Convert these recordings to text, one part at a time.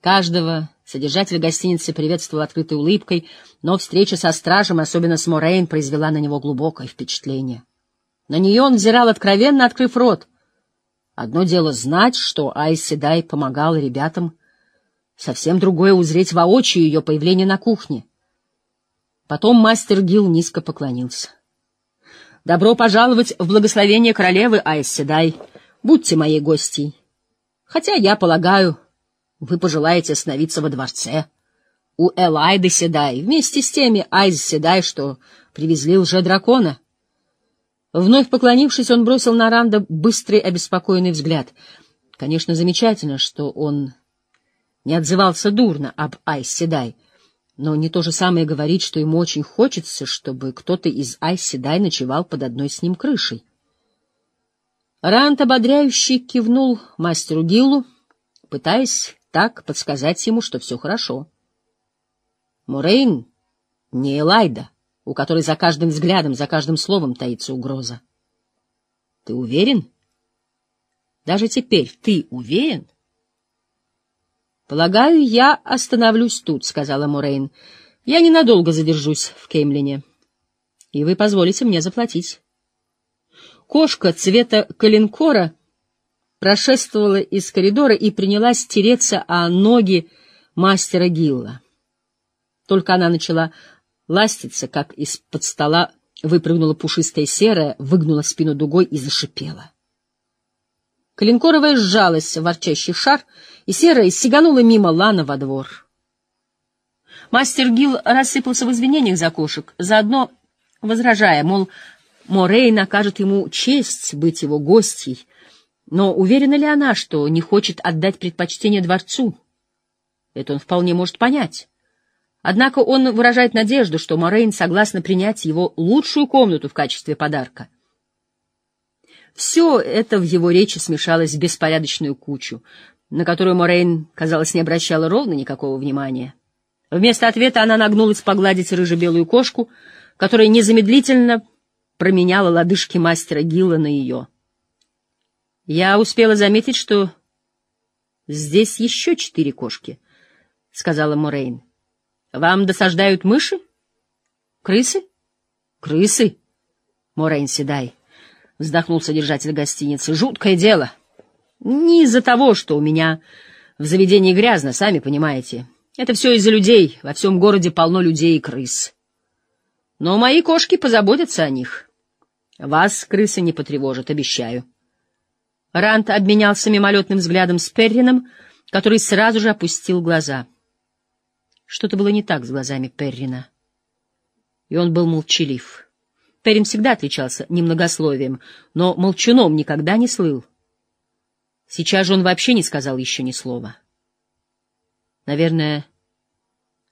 Каждого содержатель гостиницы приветствовал открытой улыбкой, но встреча со стражем, особенно с Морейн, произвела на него глубокое впечатление. На нее он взирал откровенно, открыв рот. Одно дело знать, что Айси Дай помогала ребятам, совсем другое — узреть воочию ее появление на кухне. Потом мастер Гил низко поклонился. — Добро пожаловать в благословение королевы Айси Дай. Будьте моей гостьей. Хотя, я полагаю, вы пожелаете остановиться во дворце. У Элайды Седай, вместе с теми Айз Седай, что привезли лже-дракона. Вновь поклонившись, он бросил на Ранда быстрый, обеспокоенный взгляд. Конечно, замечательно, что он не отзывался дурно об Айс Седай, но не то же самое говорить, что ему очень хочется, чтобы кто-то из Айс Седай ночевал под одной с ним крышей. Ранд ободряюще кивнул мастеру Гиллу, пытаясь так подсказать ему, что все хорошо. Мурейн не Элайда, у которой за каждым взглядом, за каждым словом таится угроза. Ты уверен? Даже теперь ты уверен? Полагаю, я остановлюсь тут, сказала Мурейн. Я ненадолго задержусь в Кеймлине, и вы позволите мне заплатить. Кошка цвета калинкора прошествовала из коридора и принялась тереться о ноги мастера Гилла. Только она начала ластиться, как из-под стола выпрыгнула пушистая серая, выгнула спину дугой и зашипела. Калинкоровая сжалась в ворчащий шар, и серая сиганула мимо Лана во двор. Мастер Гил рассыпался в извинениях за кошек, заодно возражая, мол, Морей накажет ему честь быть его гостьей, но уверена ли она, что не хочет отдать предпочтение дворцу? Это он вполне может понять. Однако он выражает надежду, что Морейн согласна принять его лучшую комнату в качестве подарка. Все это в его речи смешалось в беспорядочную кучу, на которую Морейн, казалось, не обращала ровно никакого внимания. Вместо ответа она нагнулась погладить рыже-белую кошку, которая незамедлительно променяла лодыжки мастера Гилла на ее. Я успела заметить, что здесь еще четыре кошки, — сказала Морейн. — Вам досаждают мыши? Крысы? Крысы? Морейн Седай, — вздохнул содержатель гостиницы. — Жуткое дело. Не из-за того, что у меня в заведении грязно, сами понимаете. Это все из-за людей. Во всем городе полно людей и крыс. Но мои кошки позаботятся о них. Вас крысы не потревожат, обещаю. Рант обменялся мимолетным взглядом с Перрином, который сразу же опустил глаза. Что-то было не так с глазами Перрина. И он был молчалив. Перрин всегда отличался немногословием, но молчуном никогда не слыл. Сейчас же он вообще не сказал еще ни слова. «Наверное,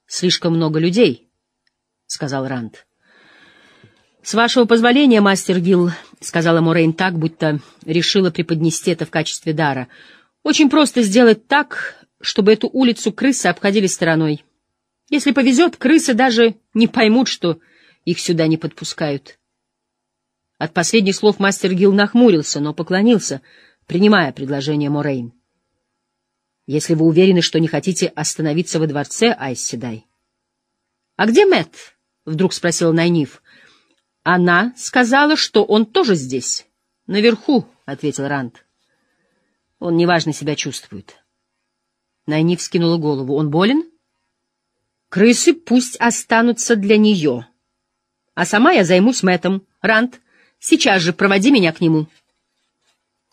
слишком много людей», — сказал Рант. «С вашего позволения, мастер Гилл», — сказала Морейн так, будто решила преподнести это в качестве дара, — «очень просто сделать так, чтобы эту улицу крысы обходили стороной. Если повезет, крысы даже не поймут, что их сюда не подпускают». От последних слов мастер Гилл нахмурился, но поклонился, принимая предложение Морейн. «Если вы уверены, что не хотите остановиться во дворце, Айсседай». «А где Мэтт?» — вдруг спросил Найниф. Она сказала, что он тоже здесь. Наверху, — ответил Ранд. Он неважно себя чувствует. Найни вскинула голову. Он болен? Крысы пусть останутся для нее. А сама я займусь Мэттом. Ранд, сейчас же проводи меня к нему.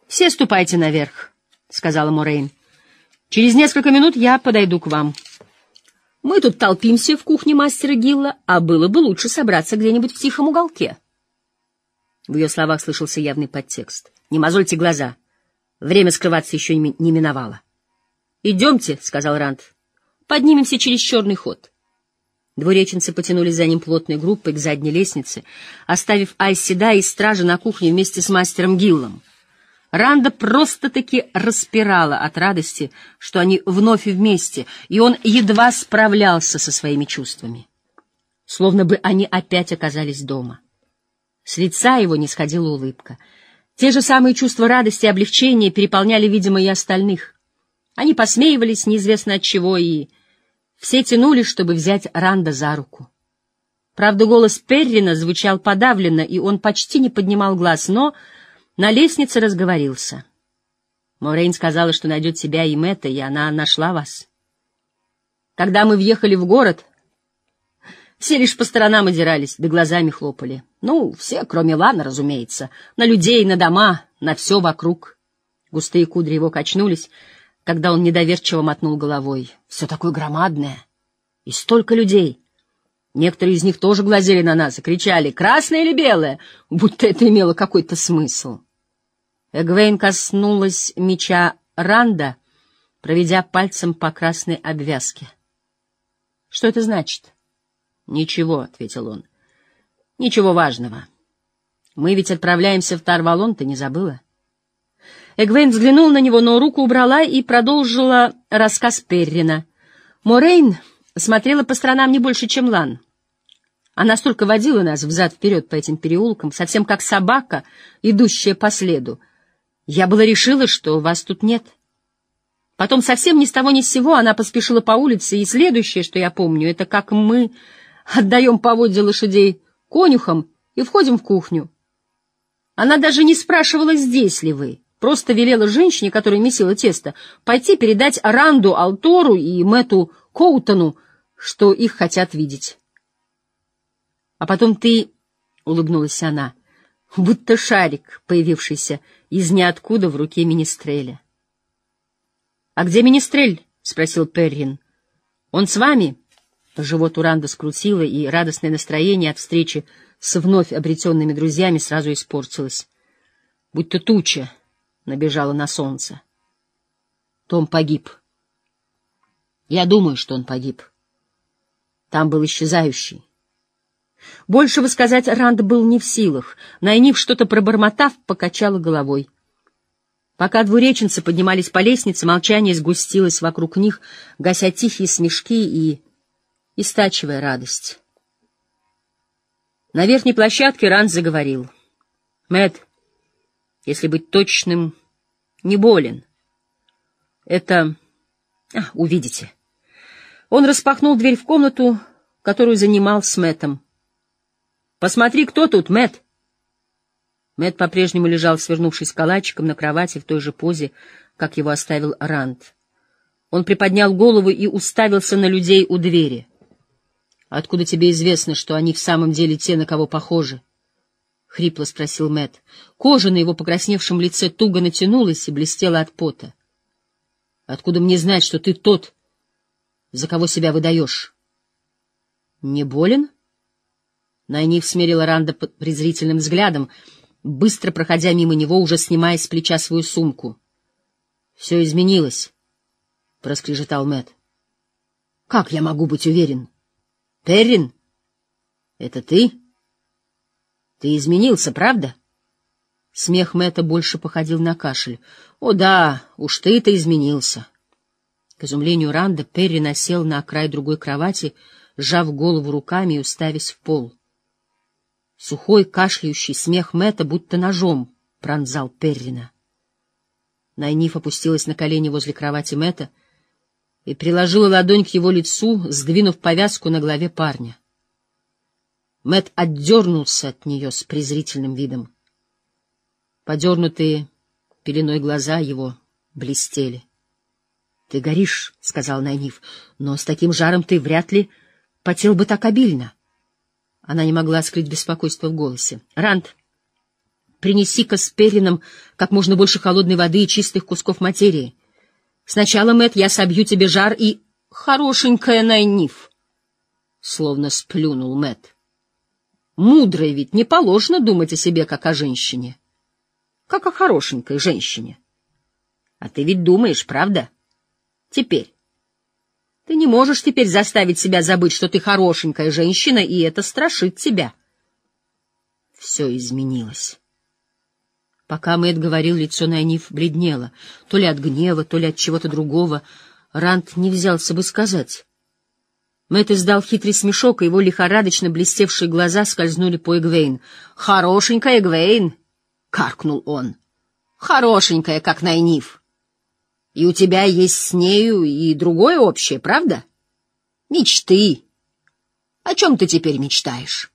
Все ступайте наверх, — сказала Морейн. Через несколько минут я подойду к вам. Мы тут толпимся в кухне мастера Гилла, а было бы лучше собраться где-нибудь в тихом уголке. В ее словах слышался явный подтекст. «Не мозольте глаза. Время скрываться еще не миновало». «Идемте», — сказал Ранд. «Поднимемся через черный ход». Двуреченцы потянулись за ним плотной группой к задней лестнице, оставив Айседа и стражи на кухне вместе с мастером Гиллом. Ранда просто-таки распирала от радости, что они вновь вместе, и он едва справлялся со своими чувствами. Словно бы они опять оказались дома. С лица его не сходила улыбка. Те же самые чувства радости и облегчения переполняли, видимо, и остальных. Они посмеивались неизвестно от чего, и все тянули, чтобы взять Ранда за руку. Правда, голос Перрина звучал подавленно, и он почти не поднимал глаз, но на лестнице разговорился. Морейн сказала, что найдет тебя и Мэтта, и она нашла вас. Когда мы въехали в город, все лишь по сторонам одирались, да глазами хлопали. Ну, все, кроме Лана, разумеется. На людей, на дома, на все вокруг. Густые кудри его качнулись, когда он недоверчиво мотнул головой. Все такое громадное. И столько людей. Некоторые из них тоже глазели на нас и кричали «Красное или белое?», будто это имело какой-то смысл. Эгвейн коснулась меча Ранда, проведя пальцем по красной обвязке. «Что это значит?» «Ничего», — ответил он. Ничего важного. Мы ведь отправляемся в Тарвалон, ты не забыла? Эгвейн взглянул на него, но руку убрала и продолжила рассказ Перрина. Морейн смотрела по сторонам не больше, чем Лан. Она столько водила нас взад-вперед по этим переулкам, совсем как собака, идущая по следу. Я была решила, что вас тут нет. Потом совсем ни с того ни с сего она поспешила по улице, и следующее, что я помню, это как мы отдаем поводья лошадей конюхом и входим в кухню. Она даже не спрашивала, здесь ли вы, просто велела женщине, которая месила тесто, пойти передать Ранду Алтору и Мэту Коутону, что их хотят видеть. А потом ты, — улыбнулась она, — будто шарик, появившийся из ниоткуда в руке Министреля. — А где Министрель? — спросил Перрин. — Он с вами? — Живот Уранда скрутило, и радостное настроение от встречи с вновь обретенными друзьями сразу испортилось. Будто туча набежала на солнце. Том погиб. Я думаю, что он погиб. Там был исчезающий. Большего сказать Ранд был не в силах. Найнив что-то пробормотав, покачала головой. Пока двуреченцы поднимались по лестнице, молчание сгустилось вокруг них, гася тихие смешки и и стачивая радость. На верхней площадке Ранд заговорил. Мэт, если быть точным, не болен. Это... А, увидите. Он распахнул дверь в комнату, которую занимал с Мэтом. «Посмотри, кто тут, Мэт. Мэт по-прежнему лежал, свернувшись калачиком на кровати в той же позе, как его оставил Ранд. Он приподнял голову и уставился на людей у двери — Откуда тебе известно, что они в самом деле те, на кого похожи? — хрипло спросил Мэт. Кожа на его покрасневшем лице туго натянулась и блестела от пота. — Откуда мне знать, что ты тот, за кого себя выдаешь? — Не болен? Найниф смерила Ранда презрительным взглядом, быстро проходя мимо него, уже снимая с плеча свою сумку. — Все изменилось, — проскрежетал Мэт. Как я могу быть уверен? — Перрин, это ты? Ты изменился, правда? Смех Мэтта больше походил на кашель. О да, уж ты-то изменился. К изумлению Ранда Перри насел на край другой кровати, сжав голову руками и уставясь в пол. Сухой, кашляющий смех Мэтта будто ножом пронзал Перрина. Найниф опустилась на колени возле кровати Мэтта, и приложила ладонь к его лицу, сдвинув повязку на голове парня. Мэт отдернулся от нее с презрительным видом. Подернутые пеленой глаза его блестели. — Ты горишь, — сказал Найниф, — но с таким жаром ты вряд ли потел бы так обильно. Она не могла скрыть беспокойство в голосе. — Ранд, принеси-ка с Перином как можно больше холодной воды и чистых кусков материи. — Сначала, Мэт, я собью тебе жар и... Хорошенькая Найниф. Словно сплюнул Мэт. Мудрой ведь не положено думать о себе, как о женщине. Как о хорошенькой женщине. А ты ведь думаешь, правда? Теперь. Ты не можешь теперь заставить себя забыть, что ты хорошенькая женщина, и это страшит тебя. Все изменилось. Пока Мэтт говорил, лицо Найниф бледнело, то ли от гнева, то ли от чего-то другого. Рант не взялся бы сказать. Мэтт издал хитрый смешок, и его лихорадочно блестевшие глаза скользнули по Эгвейн. «Хорошенькая Эгвейн!» — каркнул он. «Хорошенькая, как Найниф!» И у тебя есть с нею и другое общее, правда? Мечты. О чем ты теперь мечтаешь?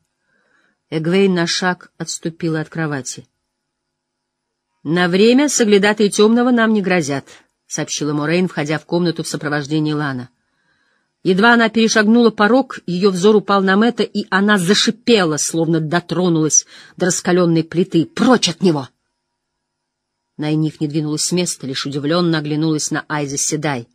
Эгвейн на шаг отступила от кровати. «На время соглядатые темного нам не грозят», — сообщила Морейн, входя в комнату в сопровождении Лана. Едва она перешагнула порог, ее взор упал на Мэтта, и она зашипела, словно дотронулась до раскаленной плиты. «Прочь от него!» Найниф не двинулась с места, лишь удивленно оглянулась на Айза Седай.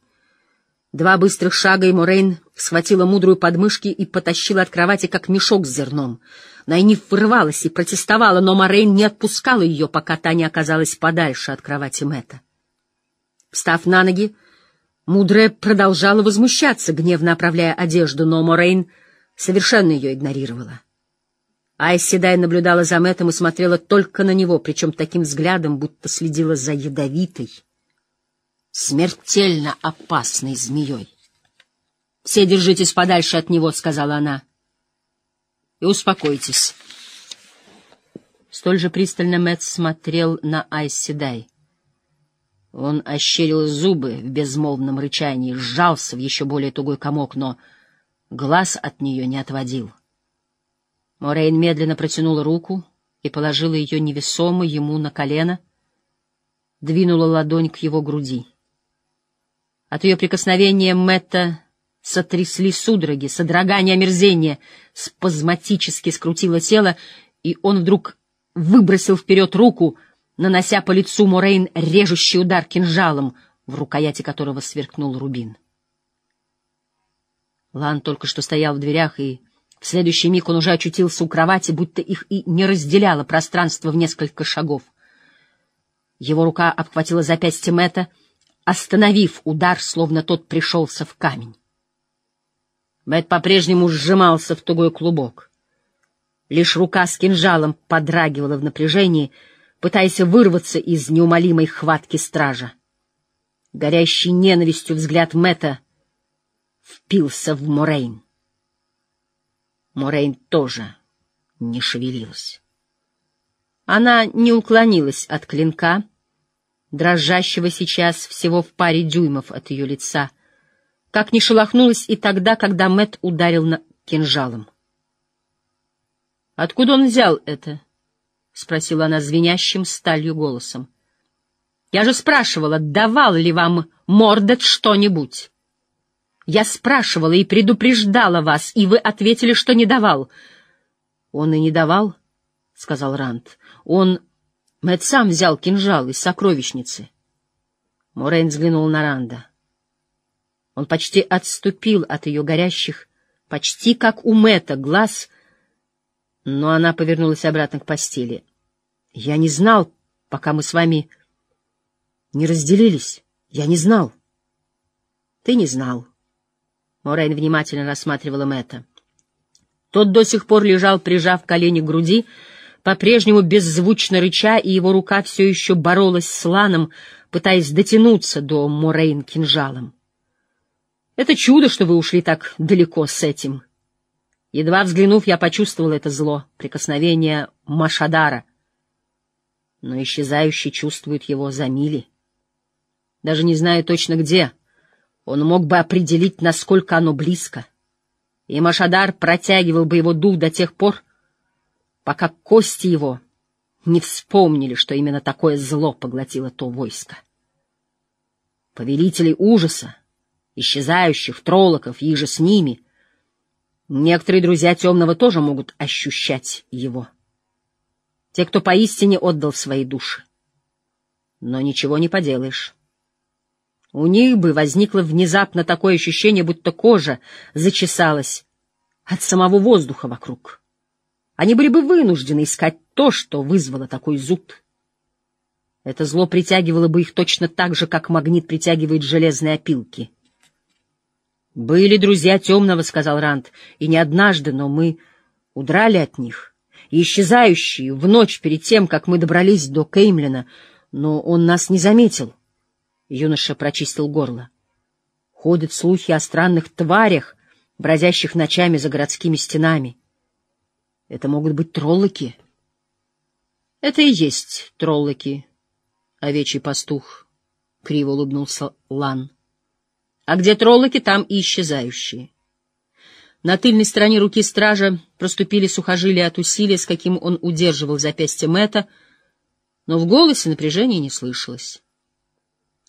Два быстрых шага, и Морейн схватила мудрую подмышки и потащила от кровати, как мешок с зерном. Найниф вырывалась и протестовала, но Морейн не отпускала ее, пока та не оказалась подальше от кровати Мэтта. Встав на ноги, Мудрая продолжала возмущаться, гневно оправляя одежду, но Морейн совершенно ее игнорировала. Айс Седай наблюдала за Мэттом и смотрела только на него, причем таким взглядом, будто следила за ядовитой, смертельно опасной змеей. — Все держитесь подальше от него, — сказала она, — и успокойтесь. Столь же пристально Мэтт смотрел на Айс Седай. Он ощерил зубы в безмолвном рычании, сжался в еще более тугой комок, но глаз от нее не отводил. Морейн медленно протянула руку и положила ее невесомо ему на колено, двинула ладонь к его груди. От ее прикосновения Мэтта сотрясли судороги, содрогание омерзения, спазматически скрутило тело, и он вдруг выбросил вперед руку — нанося по лицу Морейн режущий удар кинжалом, в рукояти которого сверкнул рубин. Лан только что стоял в дверях, и в следующий миг он уже очутился у кровати, будто их и не разделяло пространство в несколько шагов. Его рука обхватила запястье Мэтта, остановив удар, словно тот пришелся в камень. Мэтт по-прежнему сжимался в тугой клубок. Лишь рука с кинжалом подрагивала в напряжении — пытаясь вырваться из неумолимой хватки стража. Горящий ненавистью взгляд Мэтта впился в Морейн. Морейн тоже не шевелилась. Она не уклонилась от клинка, дрожащего сейчас всего в паре дюймов от ее лица, как не шелохнулась и тогда, когда Мэт ударил на кинжалом. Откуда он взял это? — спросила она звенящим сталью голосом. — Я же спрашивала, давал ли вам Мордет что-нибудь? Я спрашивала и предупреждала вас, и вы ответили, что не давал. — Он и не давал, — сказал Ранд. — Он... Мэтт сам взял кинжал из сокровищницы. Морейн взглянул на Ранда. Он почти отступил от ее горящих, почти как у Мэтта, глаз — но она повернулась обратно к постели. — Я не знал, пока мы с вами не разделились. Я не знал. — Ты не знал. Морейн внимательно рассматривала Мэтта. Тот до сих пор лежал, прижав колени к груди, по-прежнему беззвучно рыча, и его рука все еще боролась с Ланом, пытаясь дотянуться до Морейн кинжалом. — Это чудо, что вы ушли так далеко с этим, — Едва взглянув, я почувствовал это зло, прикосновение Машадара. Но исчезающий чувствует его за мили. Даже не зная точно где, он мог бы определить, насколько оно близко. И Машадар протягивал бы его дух до тех пор, пока кости его не вспомнили, что именно такое зло поглотило то войско. Повелителей ужаса, исчезающих, троллоков и же с ними — Некоторые друзья темного тоже могут ощущать его. Те, кто поистине отдал свои души. Но ничего не поделаешь. У них бы возникло внезапно такое ощущение, будто кожа зачесалась от самого воздуха вокруг. Они были бы вынуждены искать то, что вызвало такой зуд. Это зло притягивало бы их точно так же, как магнит притягивает железные опилки — «Были друзья темного», — сказал Ранд, — «и не однажды, но мы удрали от них, исчезающие в ночь перед тем, как мы добрались до Кеймлина, но он нас не заметил». Юноша прочистил горло. Ходят слухи о странных тварях, бродящих ночами за городскими стенами. Это могут быть троллоки. Это и есть троллоки, овечий пастух, — криво улыбнулся Лан. «А где троллоки, там и исчезающие». На тыльной стороне руки стража проступили сухожилия от усилия, с каким он удерживал запястье Мэтта, но в голосе напряжения не слышалось.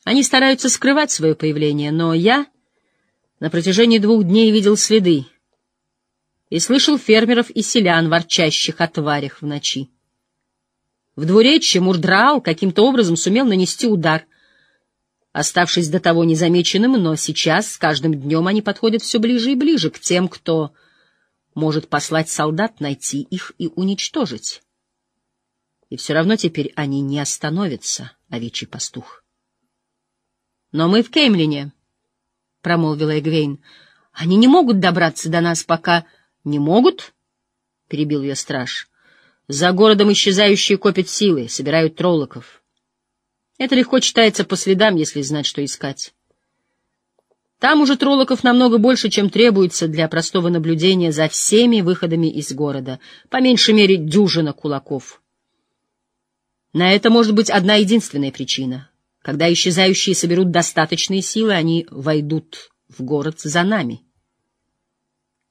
Они стараются скрывать свое появление, но я на протяжении двух дней видел следы и слышал фермеров и селян, ворчащих о тварях в ночи. В двуречье Мурдраал каким-то образом сумел нанести удар, оставшись до того незамеченным, но сейчас с каждым днем они подходят все ближе и ближе к тем, кто может послать солдат найти их и уничтожить. И все равно теперь они не остановятся, овечий пастух. «Но мы в Кеймлине», — промолвила Эгвейн. «Они не могут добраться до нас, пока...» «Не могут?» — перебил ее страж. «За городом исчезающие копят силы, собирают троллоков. Это легко читается по следам, если знать, что искать. Там уже троллоков намного больше, чем требуется для простого наблюдения за всеми выходами из города, по меньшей мере дюжина кулаков. На это может быть одна единственная причина. Когда исчезающие соберут достаточные силы, они войдут в город за нами.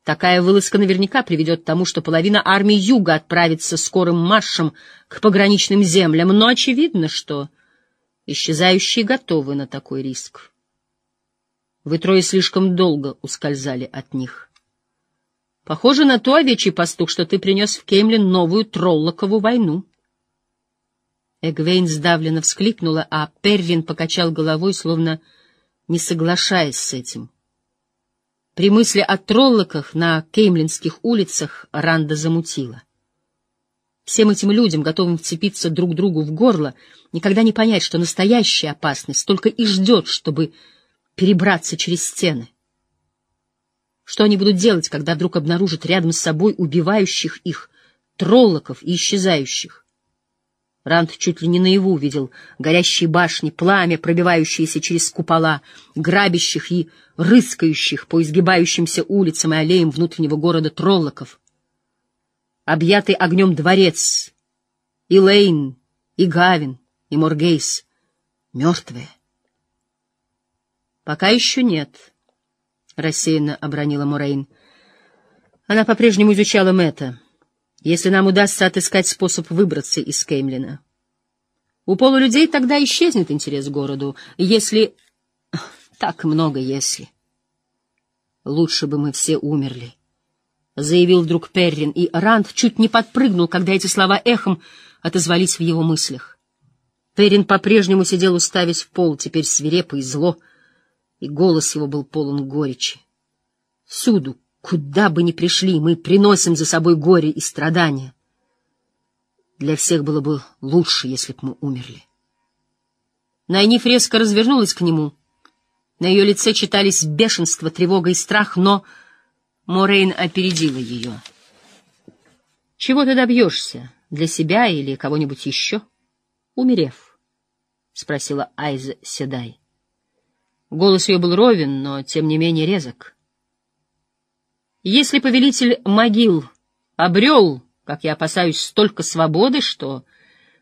Такая вылазка наверняка приведет к тому, что половина армии Юга отправится скорым маршем к пограничным землям, но очевидно, что Исчезающие готовы на такой риск. Вы трое слишком долго ускользали от них. Похоже на то, овечий пастух, что ты принес в Кеймлин новую троллокову войну. Эгвейн сдавленно вскликнула, а Перрин покачал головой, словно не соглашаясь с этим. При мысли о троллоках на кеймлинских улицах Ранда замутила. Всем этим людям, готовым вцепиться друг другу в горло, никогда не понять, что настоящая опасность только и ждет, чтобы перебраться через стены. Что они будут делать, когда вдруг обнаружат рядом с собой убивающих их троллоков и исчезающих? Ранд чуть ли не наяву видел горящие башни, пламя, пробивающееся через купола, грабящих и рыскающих по изгибающимся улицам и аллеям внутреннего города троллоков — объятый огнем дворец, и Лейн, и Гавин, и Моргейс мертвые. Пока еще нет, — рассеянно обронила Морейн. Она по-прежнему изучала Мэтта. Если нам удастся отыскать способ выбраться из Кеймлина. У полулюдей тогда исчезнет интерес к городу, если... Так много если. Лучше бы мы все умерли. — заявил вдруг Перрин, и Ранд чуть не подпрыгнул, когда эти слова эхом отозвались в его мыслях. Перрин по-прежнему сидел, уставясь в пол, теперь свирепо и зло, и голос его был полон горечи. «Всюду, куда бы ни пришли, мы приносим за собой горе и страдания. Для всех было бы лучше, если б мы умерли». Найниф резко развернулась к нему. На ее лице читались бешенство, тревога и страх, но... Морейн опередила ее. «Чего ты добьешься? Для себя или кого-нибудь еще?» «Умерев», — спросила Айза Седай. Голос ее был ровен, но, тем не менее, резок. «Если повелитель могил обрел, как я опасаюсь, столько свободы, что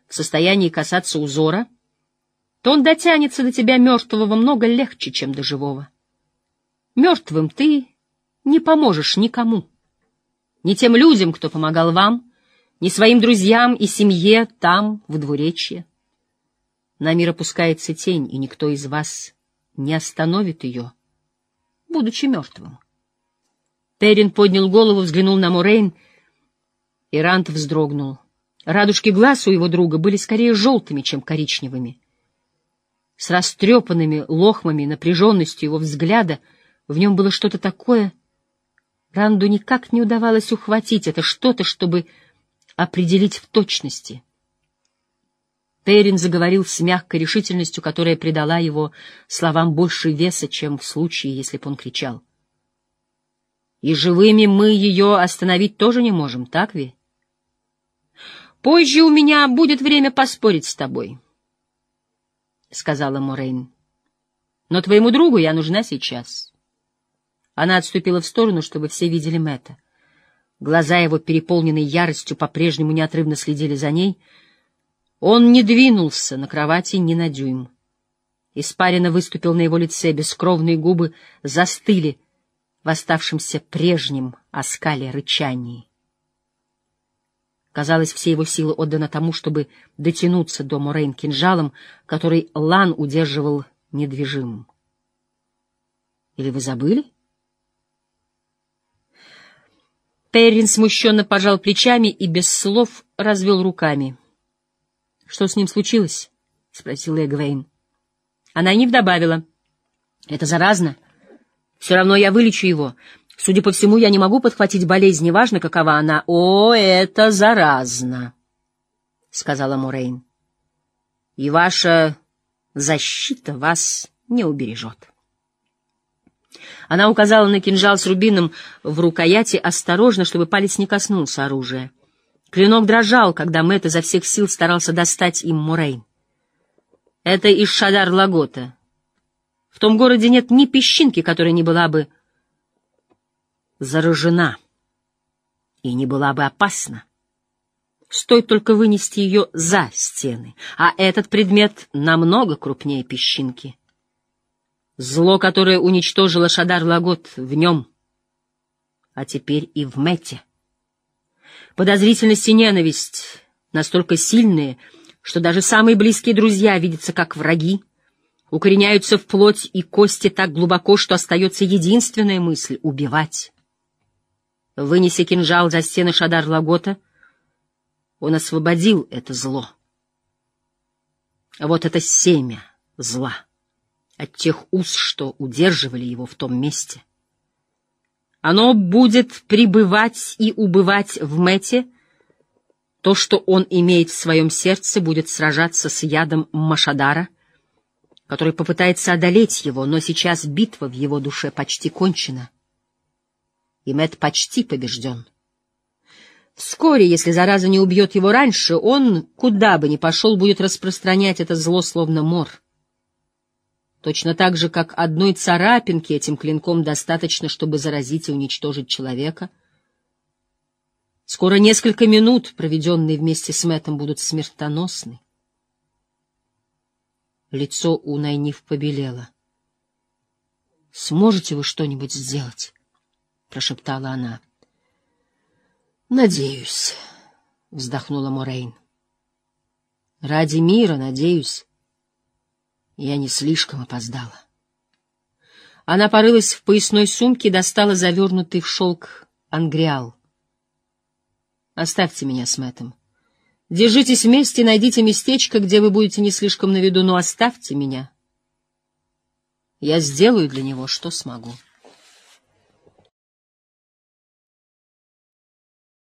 в состоянии касаться узора, то он дотянется до тебя мертвого много легче, чем до живого. Мертвым ты не поможешь никому. Ни тем людям, кто помогал вам, ни своим друзьям и семье там, в двуречье. На мир опускается тень, и никто из вас не остановит ее, будучи мертвым. Перин поднял голову, взглянул на Морейн, и Рант вздрогнул. Радужки глаз у его друга были скорее желтыми, чем коричневыми. С растрепанными лохмами, напряженностью его взгляда в нем было что-то такое, Ранду никак не удавалось ухватить это что-то, чтобы определить в точности. Террин заговорил с мягкой решительностью, которая придала его словам больше веса, чем в случае, если бы он кричал. «И живыми мы ее остановить тоже не можем, так ведь? Позже у меня будет время поспорить с тобой», — сказала Морейн. «Но твоему другу я нужна сейчас». Она отступила в сторону, чтобы все видели Мэтта. Глаза его, переполненные яростью, по-прежнему неотрывно следили за ней. Он не двинулся на кровати ни на дюйм. Испарина выступил на его лице, бескровные губы застыли в оставшемся прежнем оскале рычании. Казалось, все его силы отданы тому, чтобы дотянуться до Морейн кинжалом, который Лан удерживал недвижимым. Или вы забыли? Перрин смущенно пожал плечами и без слов развел руками. — Что с ним случилось? — спросил Эгвейн. Она не добавила. — Это заразно. Все равно я вылечу его. Судя по всему, я не могу подхватить болезнь, неважно, какова она. — О, это заразно, — сказала Мурейн. — И ваша защита вас не убережет. Она указала на кинжал с рубином в рукояти осторожно, чтобы палец не коснулся оружия. Клинок дрожал, когда Мэтт изо всех сил старался достать им Мурейн. Это из Шадар-Лагота. В том городе нет ни песчинки, которая не была бы заражена и не была бы опасна. Стоит только вынести ее за стены, а этот предмет намного крупнее песчинки — Зло, которое уничтожило Шадар-Лагот в нем, а теперь и в Мете. Подозрительность и ненависть настолько сильные, что даже самые близкие друзья видятся как враги, укореняются в плоть и кости так глубоко, что остается единственная мысль — убивать. Вынеся кинжал за стены Шадар-Лагота, он освободил это зло. Вот это семя зла — от тех уз, что удерживали его в том месте. Оно будет пребывать и убывать в Мете. То, что он имеет в своем сердце, будет сражаться с ядом Машадара, который попытается одолеть его, но сейчас битва в его душе почти кончена. И Мет почти побежден. Вскоре, если зараза не убьет его раньше, он, куда бы ни пошел, будет распространять это зло словно мор. Точно так же, как одной царапинки этим клинком достаточно, чтобы заразить и уничтожить человека. Скоро несколько минут, проведенные вместе с Мэттом, будут смертоносны. Лицо у Найниф побелело. — Сможете вы что-нибудь сделать? — прошептала она. — Надеюсь, — вздохнула Морейн. — Ради мира, надеюсь. Я не слишком опоздала. Она порылась в поясной сумке и достала завернутый в шелк ангриал. «Оставьте меня с Мэттом. Держитесь вместе, найдите местечко, где вы будете не слишком на виду, но оставьте меня. Я сделаю для него, что смогу».